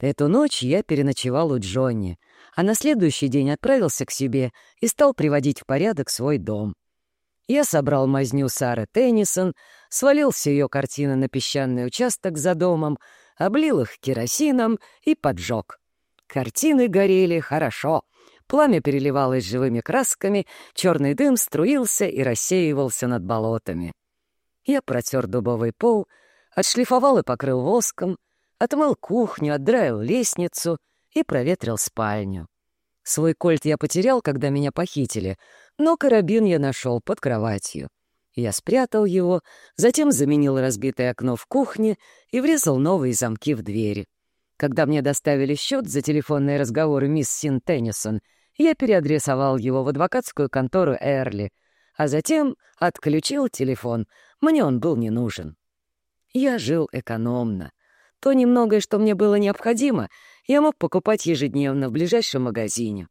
Эту ночь я переночевал у Джонни, а на следующий день отправился к себе и стал приводить в порядок свой дом. Я собрал мазню Сары Теннисон, свалил все ее картины на песчаный участок за домом, облил их керосином и поджег. Картины горели хорошо. Пламя переливалось живыми красками, черный дым струился и рассеивался над болотами. Я протер дубовый пол, отшлифовал и покрыл воском, отмыл кухню, отдраил лестницу и проветрил спальню. Свой кольт я потерял, когда меня похитили, но карабин я нашел под кроватью. Я спрятал его, затем заменил разбитое окно в кухне и врезал новые замки в двери. Когда мне доставили счет за телефонные разговоры мисс Син Теннисон, я переадресовал его в адвокатскую контору Эрли, а затем отключил телефон. Мне он был не нужен. Я жил экономно. То немногое, что мне было необходимо, я мог покупать ежедневно в ближайшем магазине.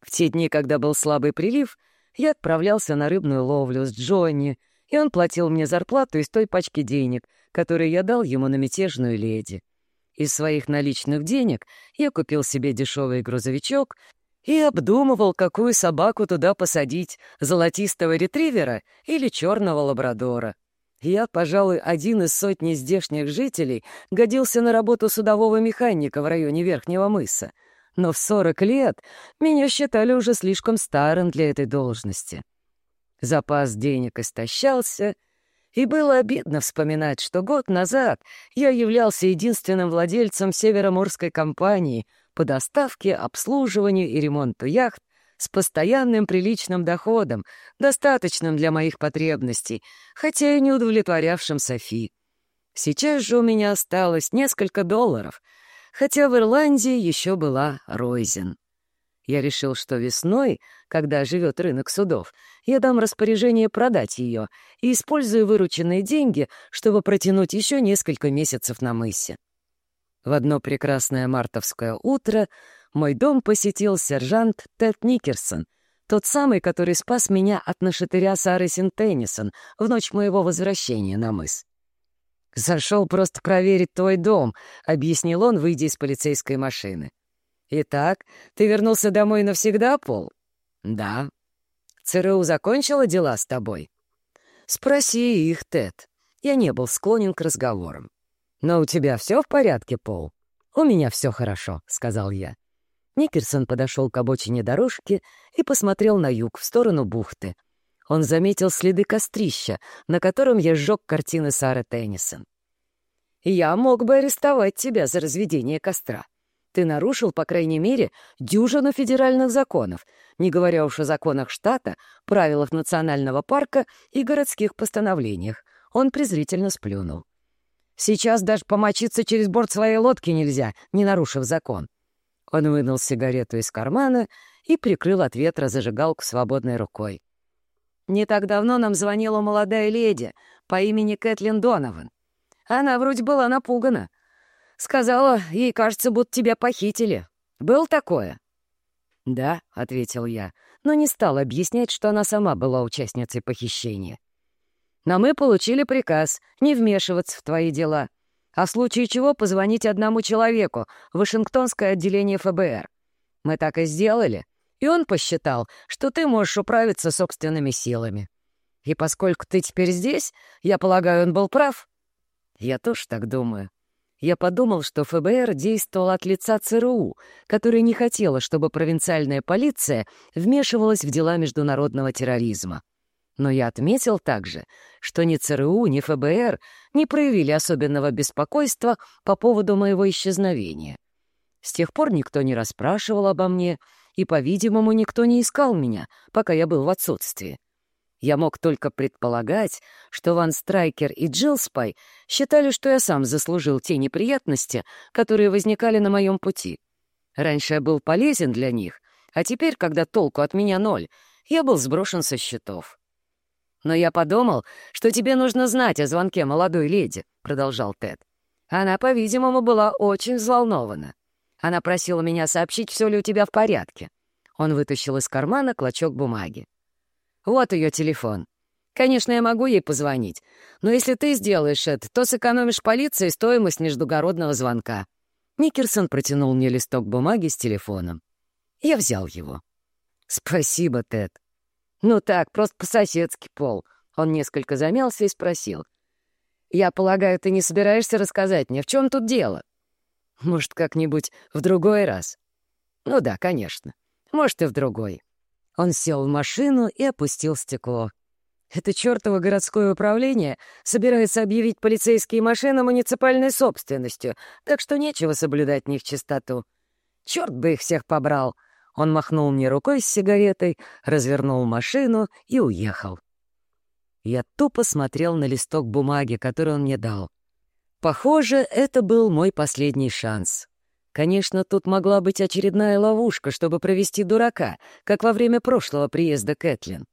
В те дни, когда был слабый прилив, я отправлялся на рыбную ловлю с Джонни, и он платил мне зарплату из той пачки денег, которые я дал ему на мятежную леди. Из своих наличных денег я купил себе дешевый грузовичок и обдумывал, какую собаку туда посадить, золотистого ретривера или черного лабрадора. Я, пожалуй, один из сотни здешних жителей годился на работу судового механика в районе Верхнего мыса, но в 40 лет меня считали уже слишком старым для этой должности. Запас денег истощался, и было обидно вспоминать, что год назад я являлся единственным владельцем североморской компании по доставке, обслуживанию и ремонту яхт с постоянным приличным доходом, достаточным для моих потребностей, хотя и не удовлетворявшим Софи. Сейчас же у меня осталось несколько долларов, хотя в Ирландии еще была Ройзен. Я решил, что весной, когда живет рынок судов, я дам распоряжение продать ее и использую вырученные деньги, чтобы протянуть еще несколько месяцев на мысе. В одно прекрасное мартовское утро мой дом посетил сержант Тед Никерсон, тот самый, который спас меня от нашатыря Сары Синтеннисон в ночь моего возвращения на мыс. «Зашел просто проверить твой дом», — объяснил он, выйдя из полицейской машины. «Итак, ты вернулся домой навсегда, Пол?» «Да». «ЦРУ закончила дела с тобой?» «Спроси их, Тед. Я не был склонен к разговорам». «Но у тебя все в порядке, Пол?» «У меня все хорошо», — сказал я. Никерсон подошел к обочине дорожки и посмотрел на юг, в сторону бухты. Он заметил следы кострища, на котором я сжег картины Сары Теннисон. «Я мог бы арестовать тебя за разведение костра. Ты нарушил, по крайней мере, дюжину федеральных законов, не говоря уж о законах штата, правилах национального парка и городских постановлениях». Он презрительно сплюнул. «Сейчас даже помочиться через борт своей лодки нельзя, не нарушив закон». Он вынул сигарету из кармана и прикрыл от ветра зажигалку свободной рукой. «Не так давно нам звонила молодая леди по имени Кэтлин Донован. Она вроде была напугана. Сказала, ей кажется, будто тебя похитили. Был такое?» «Да», — ответил я, но не стал объяснять, что она сама была участницей похищения. «Но мы получили приказ не вмешиваться в твои дела а в случае чего позвонить одному человеку, в Вашингтонское отделение ФБР. Мы так и сделали, и он посчитал, что ты можешь управиться собственными силами. И поскольку ты теперь здесь, я полагаю, он был прав? Я тоже так думаю. Я подумал, что ФБР действовал от лица ЦРУ, которая не хотела, чтобы провинциальная полиция вмешивалась в дела международного терроризма. Но я отметил также, что ни ЦРУ, ни ФБР не проявили особенного беспокойства по поводу моего исчезновения. С тех пор никто не расспрашивал обо мне, и, по-видимому, никто не искал меня, пока я был в отсутствии. Я мог только предполагать, что Ван Страйкер и Джилл Спай считали, что я сам заслужил те неприятности, которые возникали на моем пути. Раньше я был полезен для них, а теперь, когда толку от меня ноль, я был сброшен со счетов. «Но я подумал, что тебе нужно знать о звонке молодой леди», — продолжал Тед. Она, по-видимому, была очень взволнована. Она просила меня сообщить, все ли у тебя в порядке. Он вытащил из кармана клочок бумаги. «Вот ее телефон. Конечно, я могу ей позвонить, но если ты сделаешь это, то сэкономишь полиции стоимость междугородного звонка. Никерсон протянул мне листок бумаги с телефоном. Я взял его. «Спасибо, Тед». «Ну так, просто по-соседски, Пол». Он несколько замялся и спросил. «Я полагаю, ты не собираешься рассказать мне, в чем тут дело?» «Может, как-нибудь в другой раз?» «Ну да, конечно. Может, и в другой». Он сел в машину и опустил стекло. Это чертово городское управление собирается объявить полицейские машины муниципальной собственностью, так что нечего соблюдать в них чистоту. Черт бы их всех побрал! Он махнул мне рукой с сигаретой, развернул машину и уехал. Я тупо смотрел на листок бумаги, который он мне дал. Похоже, это был мой последний шанс. Конечно, тут могла быть очередная ловушка, чтобы провести дурака, как во время прошлого приезда Кэтлин.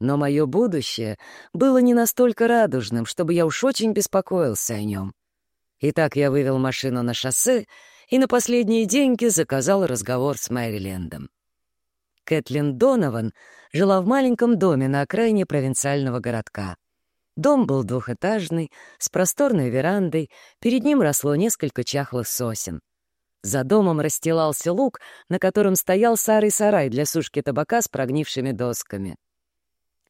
Но мое будущее было не настолько радужным, чтобы я уж очень беспокоился о нем. Итак, я вывел машину на шоссе и на последние деньги заказал разговор с Мэрилендом. Кэтлин Донован жила в маленьком доме на окраине провинциального городка. Дом был двухэтажный, с просторной верандой, перед ним росло несколько чахлых сосен. За домом расстилался луг, на котором стоял старый сарай для сушки табака с прогнившими досками.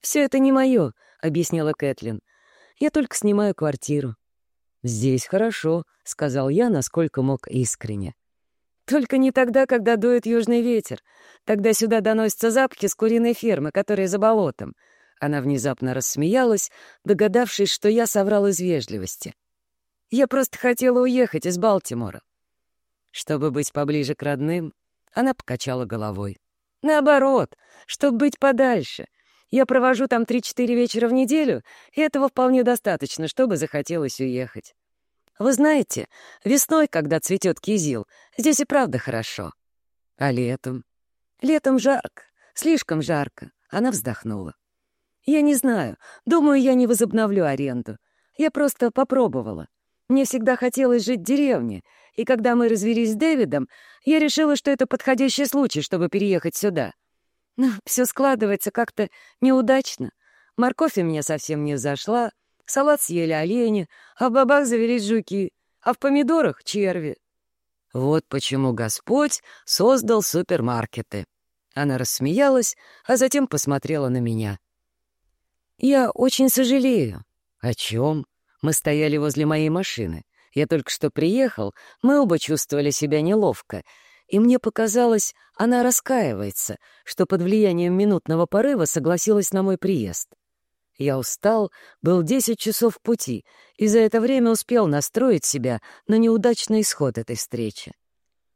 «Все это не мое», — объяснила Кэтлин. «Я только снимаю квартиру». «Здесь хорошо», — сказал я, насколько мог искренне. «Только не тогда, когда дует южный ветер. Тогда сюда доносятся запахи с куриной фермы, которая за болотом». Она внезапно рассмеялась, догадавшись, что я соврал из вежливости. «Я просто хотела уехать из Балтимора». Чтобы быть поближе к родным, она покачала головой. «Наоборот, чтобы быть подальше. Я провожу там 3-4 вечера в неделю, и этого вполне достаточно, чтобы захотелось уехать. Вы знаете, весной, когда цветет кизил, здесь и правда хорошо. А летом? Летом жарко, слишком жарко. Она вздохнула. Я не знаю, думаю, я не возобновлю аренду. Я просто попробовала. Мне всегда хотелось жить в деревне, и когда мы развелись с Дэвидом, я решила, что это подходящий случай, чтобы переехать сюда — но все складывается как-то неудачно. Морковь у меня совсем не взошла, салат съели олени, а в бабах завелись жуки, а в помидорах — черви. Вот почему Господь создал супермаркеты. Она рассмеялась, а затем посмотрела на меня. «Я очень сожалею». «О чем?» Мы стояли возле моей машины. Я только что приехал, мы оба чувствовали себя неловко — и мне показалось, она раскаивается, что под влиянием минутного порыва согласилась на мой приезд. Я устал, был десять часов пути, и за это время успел настроить себя на неудачный исход этой встречи.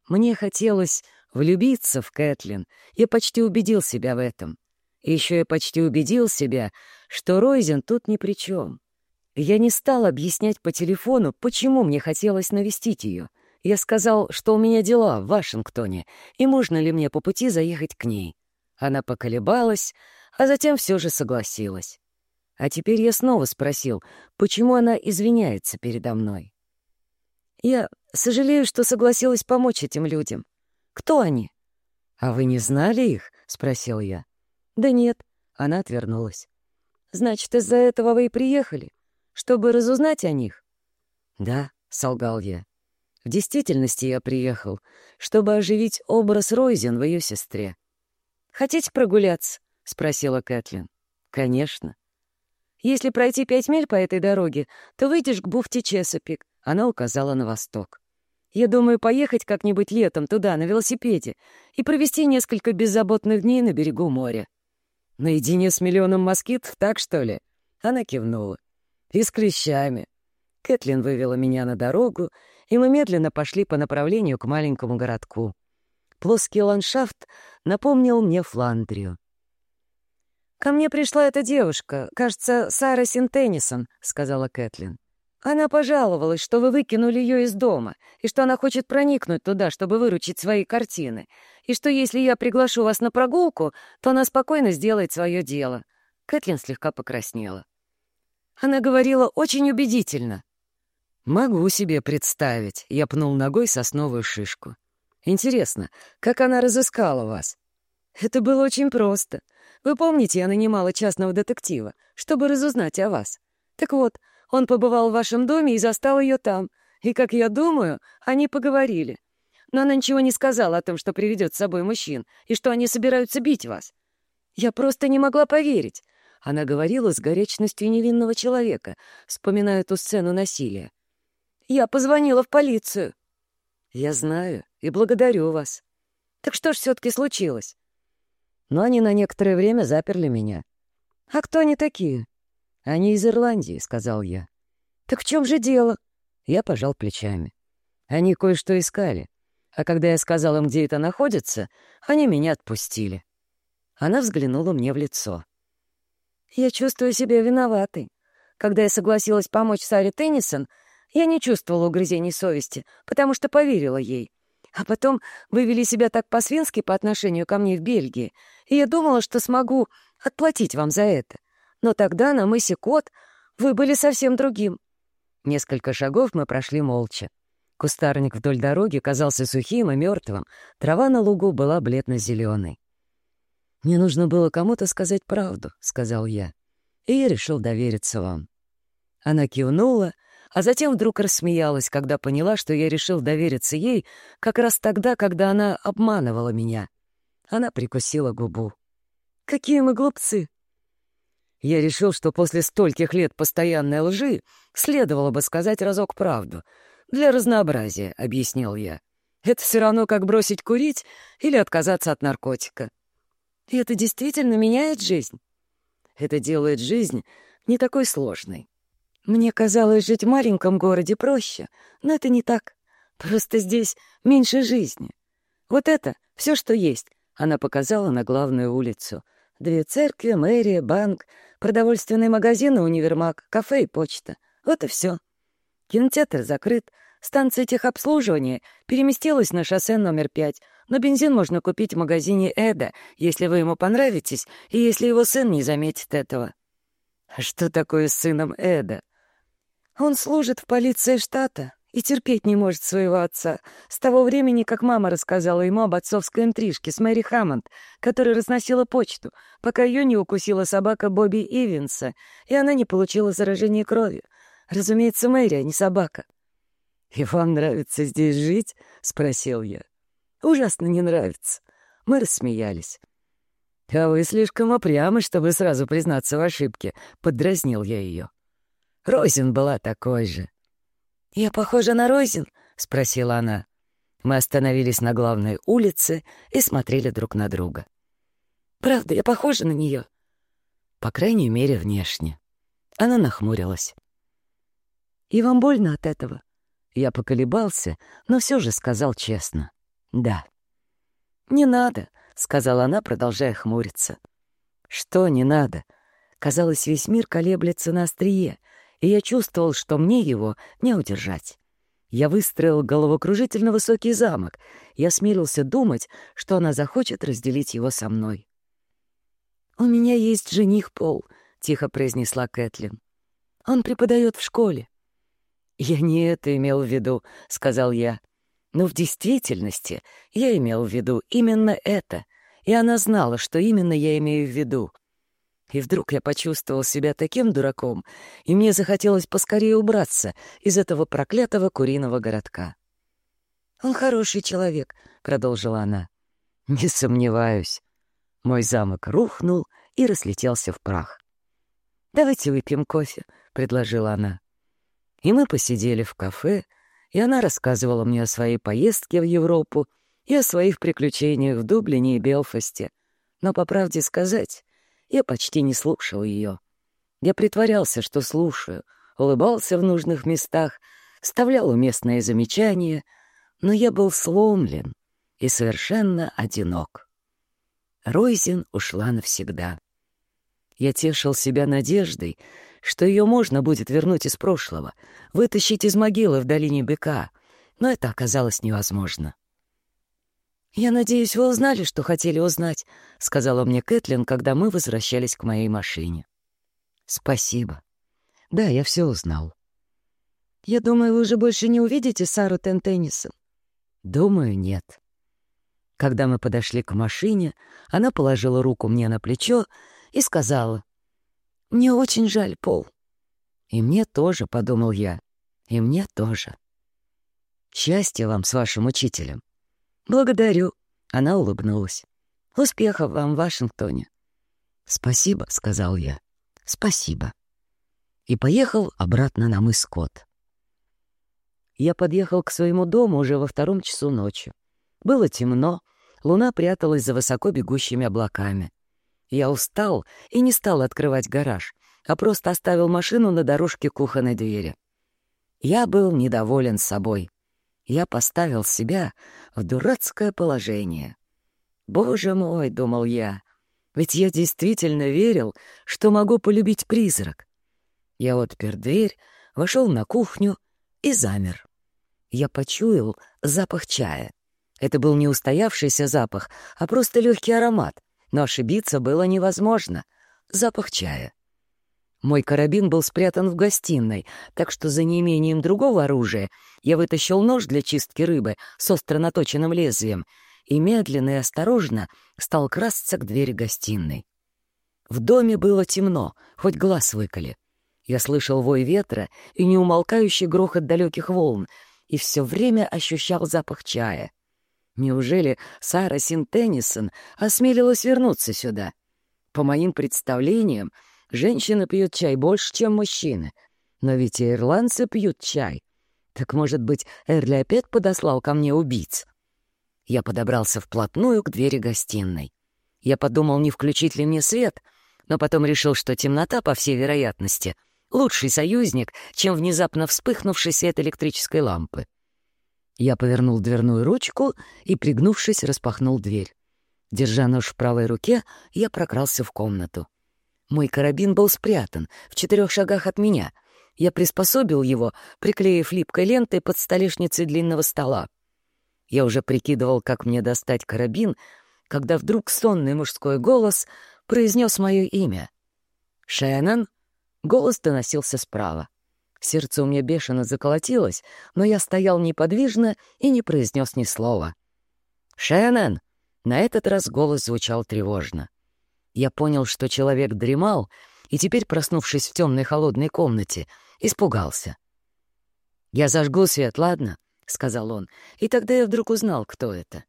Мне хотелось влюбиться в Кэтлин, я почти убедил себя в этом. Еще я почти убедил себя, что Ройзен тут ни при чем. Я не стал объяснять по телефону, почему мне хотелось навестить ее — я сказал, что у меня дела в Вашингтоне, и можно ли мне по пути заехать к ней. Она поколебалась, а затем все же согласилась. А теперь я снова спросил, почему она извиняется передо мной. Я сожалею, что согласилась помочь этим людям. Кто они? «А вы не знали их?» — спросил я. «Да нет», — она отвернулась. «Значит, из-за этого вы и приехали, чтобы разузнать о них?» «Да», — солгал я. В действительности я приехал, чтобы оживить образ Ройзен в ее сестре. «Хотите прогуляться?» — спросила Кэтлин. «Конечно». «Если пройти пять миль по этой дороге, то выйдешь к бухте Чесопик», — она указала на восток. «Я думаю поехать как-нибудь летом туда, на велосипеде, и провести несколько беззаботных дней на берегу моря». «Наедине с миллионом москитов, так что ли?» Она кивнула. «И с клещами». Кэтлин вывела меня на дорогу, и мы медленно пошли по направлению к маленькому городку. Плоский ландшафт напомнил мне Фландрию. «Ко мне пришла эта девушка, кажется, Сара Синтеннисон», — сказала Кэтлин. «Она пожаловалась, что вы выкинули ее из дома, и что она хочет проникнуть туда, чтобы выручить свои картины, и что если я приглашу вас на прогулку, то она спокойно сделает свое дело». Кэтлин слегка покраснела. Она говорила очень убедительно. «Могу себе представить», — я пнул ногой сосновую шишку. «Интересно, как она разыскала вас?» «Это было очень просто. Вы помните, я нанимала частного детектива, чтобы разузнать о вас. Так вот, он побывал в вашем доме и застал ее там. И, как я думаю, они поговорили. но она ничего не сказала о том, что приведет с собой мужчин, и что они собираются бить вас. Я просто не могла поверить. Она говорила с горячностью невинного человека, вспоминая ту сцену насилия. «Я позвонила в полицию». «Я знаю и благодарю вас. Так что ж все-таки случилось?» Но они на некоторое время заперли меня. «А кто они такие?» «Они из Ирландии», — сказал я. «Так в чем же дело?» Я пожал плечами. Они кое-что искали. А когда я сказал им, где это находится, они меня отпустили. Она взглянула мне в лицо. «Я чувствую себя виноватой. Когда я согласилась помочь Саре Теннисон, я не чувствовала угрызений совести, потому что поверила ей. А потом вы вели себя так по-свински по отношению ко мне в Бельгии, и я думала, что смогу отплатить вам за это. Но тогда на мысе Кот вы были совсем другим». Несколько шагов мы прошли молча. Кустарник вдоль дороги казался сухим и мертвым, трава на лугу была бледно-зеленой. «Мне нужно было кому-то сказать правду», — сказал я, «и я решил довериться вам». Она кивнула, а затем вдруг рассмеялась, когда поняла, что я решил довериться ей как раз тогда, когда она обманывала меня. Она прикусила губу. «Какие мы глупцы!» Я решил, что после стольких лет постоянной лжи следовало бы сказать разок правду — «Для разнообразия», — объяснил я. «Это все равно, как бросить курить или отказаться от наркотика». И это действительно меняет жизнь. Это делает жизнь не такой сложной. Мне казалось, жить в маленьком городе проще, но это не так. Просто здесь меньше жизни. Вот это все, что есть. Она показала на главную улицу. Две церкви, мэрия, банк, продовольственный магазин и универмаг, кафе и почта. Вот и все. Кинотеатр закрыт, станция техобслуживания переместилась на шоссе номер пять, но бензин можно купить в магазине Эда, если вы ему понравитесь и если его сын не заметит этого. А что такое с сыном Эда? Он служит в полиции штата и терпеть не может своего отца. С того времени, как мама рассказала ему об отцовской интрижке с Мэри Хаммонд, которая разносила почту, пока ее не укусила собака Бобби Ивенса, и она не получила заражение кровью. Разумеется, Мэри, а не собака. «И вам нравится здесь жить?» — спросил я. «Ужасно не нравится». Мы рассмеялись. «А вы слишком упрямы, чтобы сразу признаться в ошибке», — поддразнил я ее. Розин была такой же. «Я похожа на Розин?» — спросила она. Мы остановились на главной улице и смотрели друг на друга. «Правда, я похожа на нее?» «По крайней мере, внешне». Она нахмурилась. И вам больно от этого?» Я поколебался, но все же сказал честно. «Да». «Не надо», — сказала она, продолжая хмуриться. «Что не надо?» Казалось, весь мир колеблется на острие, и я чувствовал, что мне его не удержать. Я выстроил головокружительно высокий замок и осмелился думать, что она захочет разделить его со мной. «У меня есть жених Пол», — тихо произнесла Кэтлин. «Он преподает в школе. «Я не это имел в виду», — сказал я. «Но в действительности я имел в виду именно это, и она знала, что именно я имею в виду. И вдруг я почувствовал себя таким дураком, и мне захотелось поскорее убраться из этого проклятого куриного городка. «Он хороший человек», — продолжила она. «Не сомневаюсь». Мой замок рухнул и разлетелся в прах. «Давайте выпьем кофе», — предложила она. И мы посидели в кафе, и она рассказывала мне о своей поездке в Европу и о своих приключениях в Дублине и Белфасте. Но, по правде сказать, я почти не слушал ее. Я притворялся, что слушаю, улыбался в нужных местах, вставлял уместные замечания, но я был сломлен и совершенно одинок. Ройзин ушла навсегда. Я тешил себя надеждой, что ее можно будет вернуть из прошлого, вытащить из могилы в долине быка, но это оказалось невозможно. «Я надеюсь, вы узнали, что хотели узнать», — сказала мне Кэтлин, когда мы возвращались к моей машине. «Спасибо. Да, я все узнал». «Я думаю, вы уже больше не увидите Сару Тентеннисон». «Думаю, нет». Когда мы подошли к машине, она положила руку мне на плечо и сказала, мне очень жаль, Пол. И мне тоже, — подумал я, — и мне тоже. Счастья вам с вашим учителем. «Благодарю», — она улыбнулась. «Успехов вам в Вашингтоне». «Спасибо», — сказал я. «Спасибо». И поехал обратно на мыс Скотт. Я подъехал к своему дому уже во втором часу ночи. Было темно, луна пряталась за высоко бегущими облаками. Я устал и не стал открывать гараж, а просто оставил машину на дорожке кухонной двери. Я был недоволен собой. Я поставил себя в дурацкое положение. «Боже мой!» — думал я. «Ведь я действительно верил, что могу полюбить призрак». Я отпер дверь, вошел на кухню и замер. Я почуял запах чая. Это был не устоявшийся запах, а просто легкий аромат, но ошибиться было невозможно. Запах чая. Мой карабин был спрятан в гостиной, так что за неимением другого оружия я вытащил нож для чистки рыбы с остро наточенным лезвием и медленно и осторожно стал красться к двери гостиной. В доме было темно, хоть глаз выколи. Я слышал вой ветра и неумолкающий грохот далеких волн, и все время ощущал запах чая. Неужели Сара Синтеннисон осмелилась вернуться сюда? По моим представлениям, женщины пьют чай больше, чем мужчины. Но ведь и ирландцы пьют чай. Так, может быть, Эрли опять подослал ко мне убийц? Я подобрался вплотную к двери гостиной. Я подумал, не включить ли мне свет, но потом решил, что темнота, по всей вероятности, лучший союзник, чем внезапно вспыхнувший свет электрической лампы. Я повернул дверную ручку и, пригнувшись, распахнул дверь. Держа нож в правой руке, я прокрался в комнату. Мой карабин был спрятан в четырех шагах от меня. Я приспособил его, приклеив липкой лентой под столешницей длинного стола. Я уже прикидывал, как мне достать карабин, когда вдруг сонный мужской голос произнес мое имя. «Шеннон?» Голос доносился справа. Сердце у меня бешено заколотилось, но я стоял неподвижно и не произнес ни слова. «Шеннон!» На этот раз голос звучал тревожно. Я понял, что человек дремал, и теперь, проснувшись в темной холодной комнате, испугался. «Я зажгу свет, ладно?» — сказал он, и тогда я вдруг узнал, кто это.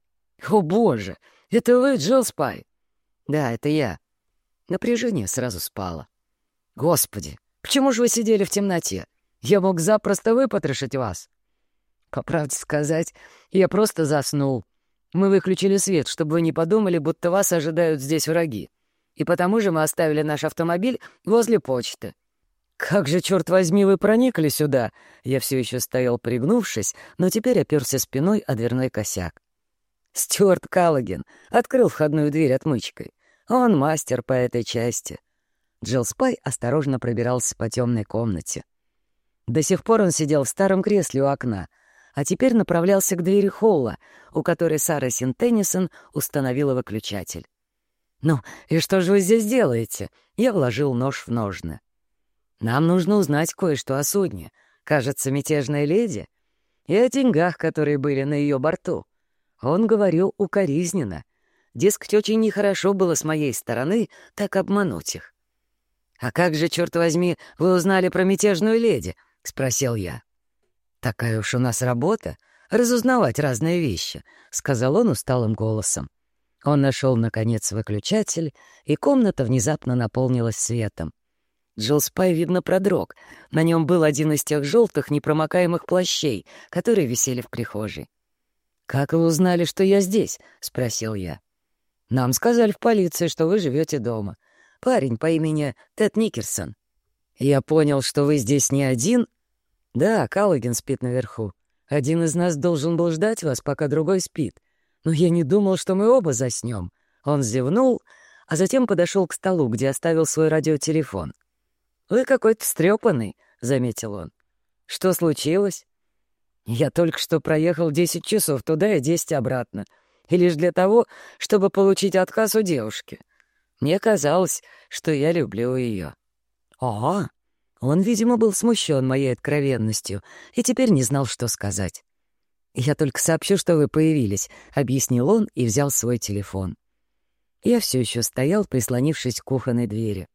«О, боже! Это вы, Джилл Спай?» «Да, это я». Напряжение сразу спало. «Господи, почему же вы сидели в темноте? Я мог запросто выпотрошить вас. По правде сказать, я просто заснул. Мы выключили свет, чтобы вы не подумали, будто вас ожидают здесь враги. И потому же мы оставили наш автомобиль возле почты. Как же, черт возьми, вы проникли сюда? Я все еще стоял пригнувшись, но теперь оперся спиной о дверной косяк. Стюарт Каллоген открыл входную дверь отмычкой. Он мастер по этой части. Джилл Спай осторожно пробирался по темной комнате. До сих пор он сидел в старом кресле у окна, а теперь направлялся к двери холла, у которой Сара Синтеннисон установила выключатель. «Ну, и что же вы здесь делаете?» Я вложил нож в ножны. «Нам нужно узнать кое-что о судне. Кажется, мятежная леди. И о деньгах, которые были на ее борту». Он говорил укоризненно. Дескать, очень нехорошо было с моей стороны так обмануть их. «А как же, черт возьми, вы узнали про мятежную леди?» — спросил я. «Такая уж у нас работа — разузнавать разные вещи», — сказал он усталым голосом. Он нашел, наконец, выключатель, и комната внезапно наполнилась светом. Джилл Спай, видно, продрог. На нем был один из тех желтых непромокаемых плащей, которые висели в прихожей. «Как вы узнали, что я здесь?» — спросил я. «Нам сказали в полиции, что вы живете дома. Парень по имени Тед Никерсон. Я понял, что вы здесь не один. Да, Каллоген спит наверху. Один из нас должен был ждать вас, пока другой спит. Но я не думал, что мы оба заснем. Он зевнул, а затем подошел к столу, где оставил свой радиотелефон. «Вы какой-то встрепанный», — заметил он. «Что случилось?» «Я только что проехал десять часов туда и десять обратно. И лишь для того, чтобы получить отказ у девушки. Мне казалось, что я люблю ее. «О!» Он, видимо, был смущен моей откровенностью и теперь не знал, что сказать. «Я только сообщу, что вы появились», — объяснил он и взял свой телефон. Я все еще стоял, прислонившись к кухонной двери.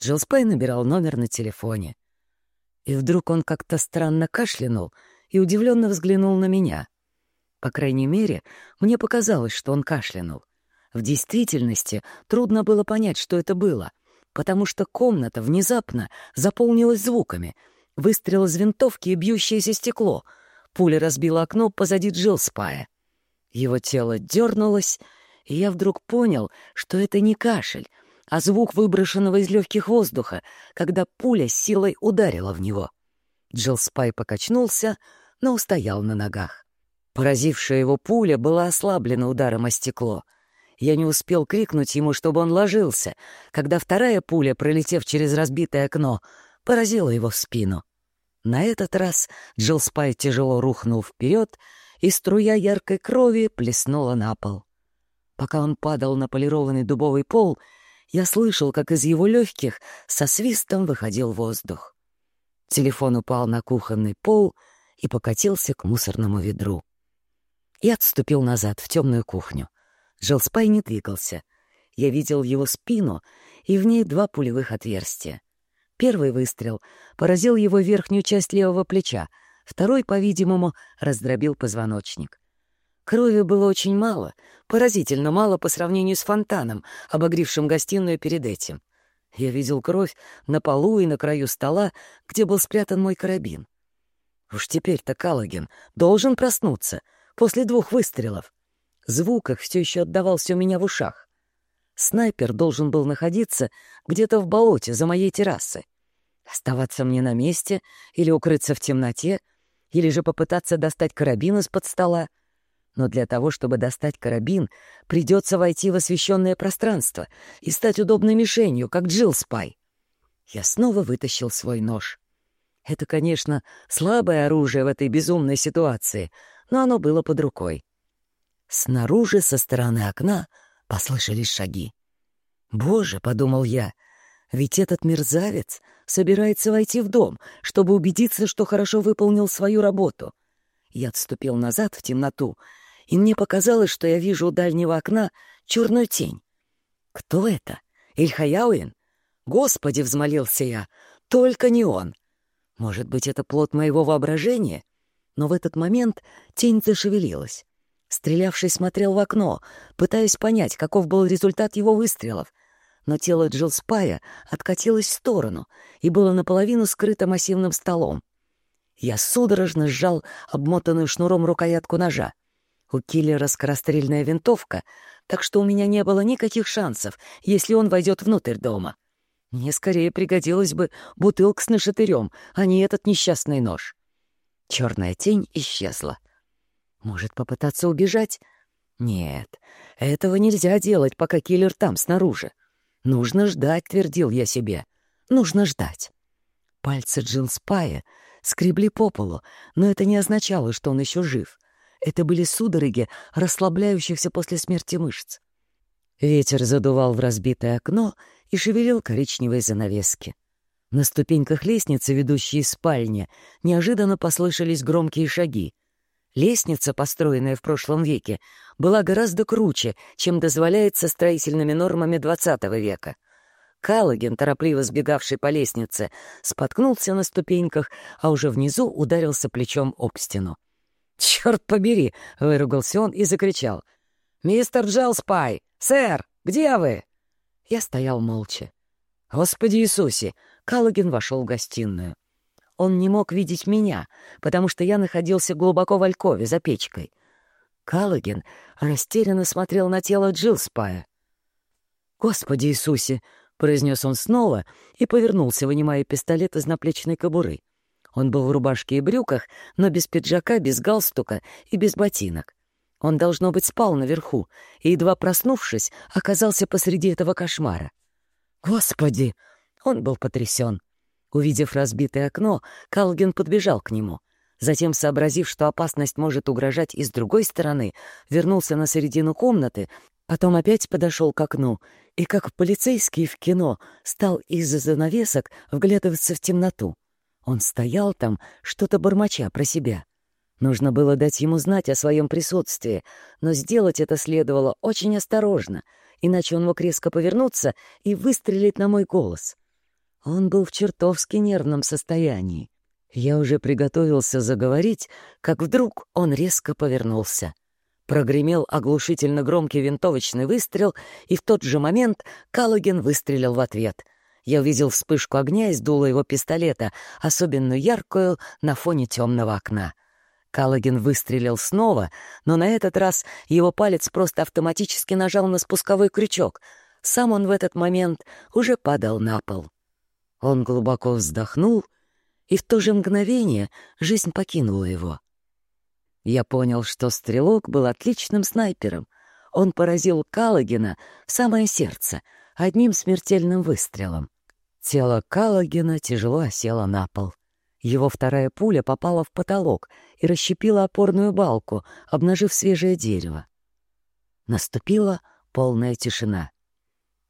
Джилл Спай набирал номер на телефоне. И вдруг он как-то странно кашлянул и удивленно взглянул на меня. По крайней мере, мне показалось, что он кашлянул. В действительности трудно было понять, что это было, потому что комната внезапно заполнилась звуками. Выстрел из винтовки и бьющееся стекло. Пуля разбила окно позади Джилспая. Его тело дернулось, и я вдруг понял, что это не кашель, а звук выброшенного из легких воздуха, когда пуля силой ударила в него. Джилл Спай покачнулся, но устоял на ногах. Поразившая его пуля была ослаблена ударом о стекло. Я не успел крикнуть ему, чтобы он ложился, когда вторая пуля, пролетев через разбитое окно, поразила его в спину. На этот раз Джилл Спай тяжело рухнул вперед, и струя яркой крови плеснула на пол. Пока он падал на полированный дубовый пол, я слышал, как из его легких со свистом выходил воздух. Телефон упал на кухонный пол и покатился к мусорному ведру. Я отступил назад, в темную кухню. Джилспай не двигался. Я видел его спину, и в ней два пулевых отверстия. Первый выстрел поразил его верхнюю часть левого плеча, второй, по-видимому, раздробил позвоночник. Крови было очень мало, поразительно мало по сравнению с фонтаном, обогревшим гостиную перед этим — я видел кровь на полу и на краю стола, где был спрятан мой карабин. Уж теперь-то Калагин должен проснуться после двух выстрелов. Звук все еще отдавался у меня в ушах. Снайпер должен был находиться где-то в болоте за моей террасой. Оставаться мне на месте или укрыться в темноте, или же попытаться достать карабин из-под стола — но для того, чтобы достать карабин, придется войти в освещенное пространство и стать удобной мишенью, как Джилл Спай. Я снова вытащил свой нож. Это, конечно, слабое оружие в этой безумной ситуации, но оно было под рукой. Снаружи, со стороны окна, послышались шаги. «Боже!» — подумал я, — «ведь этот мерзавец собирается войти в дом, чтобы убедиться, что хорошо выполнил свою работу». Я отступил назад в темноту и мне показалось, что я вижу у дальнего окна черную тень. Кто это? Ильхаяуин? Господи, взмолился я, только не он. Может быть, это плод моего воображения? Но в этот момент тень зашевелилась. Стрелявший смотрел в окно, пытаясь понять, каков был результат его выстрелов. Но тело Джилл Спая откатилось в сторону и было наполовину скрыто массивным столом. Я судорожно сжал обмотанную шнуром рукоятку ножа. У киллера скорострельная винтовка, так что у меня не было никаких шансов, если он войдет внутрь дома. Мне скорее пригодилась бы бутылка с нашатырем, а не этот несчастный нож. Черная тень исчезла. Может, попытаться убежать? Нет, этого нельзя делать, пока киллер там, снаружи. Нужно ждать, твердил я себе. Нужно ждать. Пальцы Джилл Спая скребли по полу, но это не означало, что он еще жив. Это были судороги расслабляющихся после смерти мышц. Ветер задувал в разбитое окно и шевелил коричневые занавески. На ступеньках лестницы, ведущей из спальни, неожиданно послышались громкие шаги. Лестница, построенная в прошлом веке, была гораздо круче, чем дозволяется строительными нормами XX века. Каллоген, торопливо сбегавший по лестнице, споткнулся на ступеньках, а уже внизу ударился плечом об стену. «Черт побери!» — выругался он и закричал. «Мистер Джелспай! Сэр! Где вы?» Я стоял молча. «Господи Иисусе!» — Каллоген вошел в гостиную. Он не мог видеть меня, потому что я находился глубоко в алькове за печкой. Каллоген растерянно смотрел на тело Джилспая. «Господи Иисусе!» — произнес он снова и повернулся, вынимая пистолет из наплечной кобуры. Он был в рубашке и брюках, но без пиджака, без галстука и без ботинок. Он, должно быть, спал наверху и, едва проснувшись, оказался посреди этого кошмара. «Господи!» Он был потрясен. Увидев разбитое окно, Калгин подбежал к нему. Затем, сообразив, что опасность может угрожать и с другой стороны, вернулся на середину комнаты, потом опять подошел к окну и, как полицейский в кино, стал из-за занавесок вглядываться в темноту. Он стоял там, что-то бормоча про себя. Нужно было дать ему знать о своем присутствии, но сделать это следовало очень осторожно, иначе он мог резко повернуться и выстрелить на мой голос. Он был в чертовски нервном состоянии. Я уже приготовился заговорить, как вдруг он резко повернулся. Прогремел оглушительно громкий винтовочный выстрел, и в тот же момент Каллоген выстрелил в ответ. Я увидел вспышку огня из дула его пистолета, особенно яркую, на фоне темного окна. Каллоген выстрелил снова, но на этот раз его палец просто автоматически нажал на спусковой крючок. Сам он в этот момент уже падал на пол. Он глубоко вздохнул, и в то же мгновение жизнь покинула его. Я понял, что стрелок был отличным снайпером. Он поразил Каллогена в самое сердце одним смертельным выстрелом. Тело Каллогена тяжело осело на пол. Его вторая пуля попала в потолок и расщепила опорную балку, обнажив свежее дерево. Наступила полная тишина.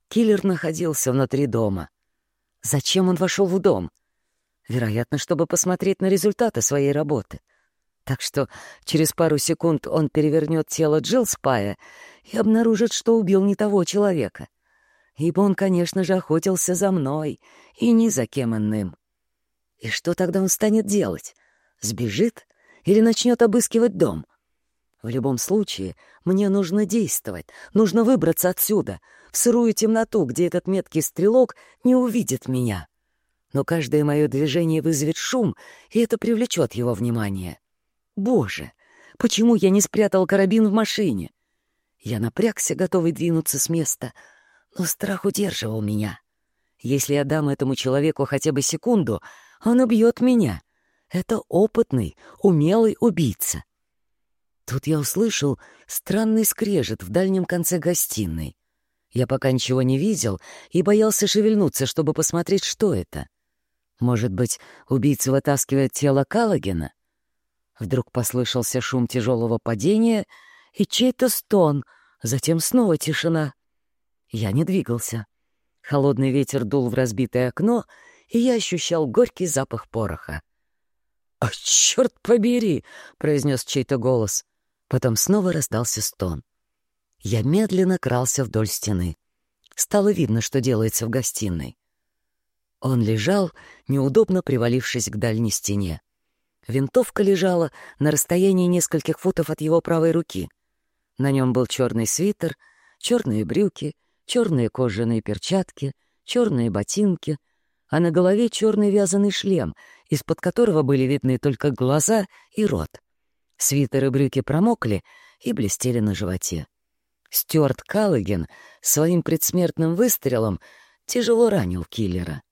Киллер находился внутри дома. Зачем он вошел в дом? Вероятно, чтобы посмотреть на результаты своей работы. Так что через пару секунд он перевернет тело Джилл Спая и обнаружит, что убил не того человека. Ибо он, конечно же, охотился за мной и ни за кем иным. И что тогда он станет делать? Сбежит или начнет обыскивать дом? В любом случае, мне нужно действовать, нужно выбраться отсюда, в сырую темноту, где этот меткий стрелок не увидит меня. Но каждое мое движение вызовет шум, и это привлечет его внимание. Боже, почему я не спрятал карабин в машине? Я напрягся, готовый двинуться с места, но страх удерживал меня. Если я дам этому человеку хотя бы секунду, он убьет меня. Это опытный, умелый убийца. Тут я услышал странный скрежет в дальнем конце гостиной. Я пока ничего не видел и боялся шевельнуться, чтобы посмотреть, что это. Может быть, убийца вытаскивает тело Каллогена? Вдруг послышался шум тяжелого падения и чей-то стон, затем снова тишина. Я не двигался. Холодный ветер дул в разбитое окно, и я ощущал горький запах пороха. «О, черт побери!» — произнес чей-то голос. Потом снова раздался стон. Я медленно крался вдоль стены. Стало видно, что делается в гостиной. Он лежал, неудобно привалившись к дальней стене. Винтовка лежала на расстоянии нескольких футов от его правой руки. На нем был черный свитер, черные брюки, черные кожаные перчатки, черные ботинки — а на голове черный вязаный шлем, из-под которого были видны только глаза и рот. Свитер и брюки промокли и блестели на животе. Стюарт Каллиген своим предсмертным выстрелом тяжело ранил киллера.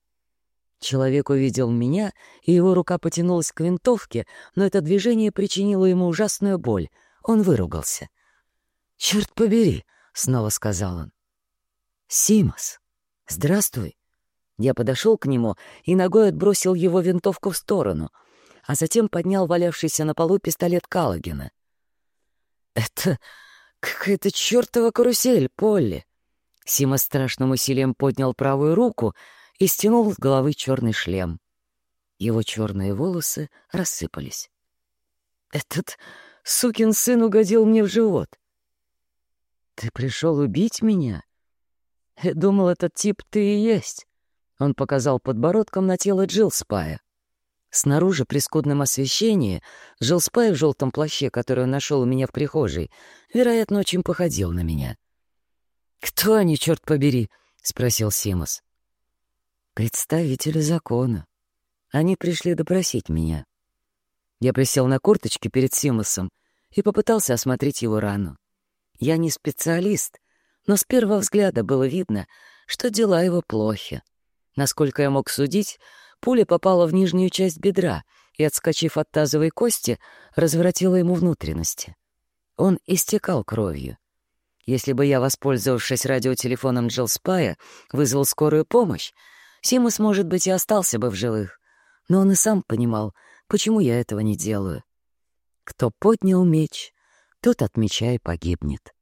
Человек увидел меня, и его рука потянулась к винтовке, но это движение причинило ему ужасную боль. Он выругался. «Черт побери!» — снова сказал он. «Симос, здравствуй!» Я подошел к нему и ногой отбросил его винтовку в сторону, а затем поднял валявшийся на полу пистолет Каллогена. «Это какая-то чертова карусель, Полли!» Сима страшным усилием поднял правую руку и стянул с головы черный шлем. Его черные волосы рассыпались. «Этот сукин сын угодил мне в живот!» «Ты пришел убить меня?» «Я думал, этот тип ты и есть!» Он показал подбородком на тело Джилл Спая. Снаружи при скудном освещении Джилл Спай в желтом плаще, который он нашел у меня в прихожей, вероятно, очень походил на меня. «Кто они, черт побери?» — спросил Симос. «Представители закона. Они пришли допросить меня». Я присел на курточке перед Симосом и попытался осмотреть его рану. Я не специалист, но с первого взгляда было видно, что дела его плохи. Насколько я мог судить, пуля попала в нижнюю часть бедра и, отскочив от тазовой кости, разворотила ему внутренности. Он истекал кровью. Если бы я, воспользовавшись радиотелефоном Джилл Спая, вызвал скорую помощь, Симус, может быть, и остался бы в живых. Но он и сам понимал, почему я этого не делаю. Кто поднял меч, тот от меча и погибнет.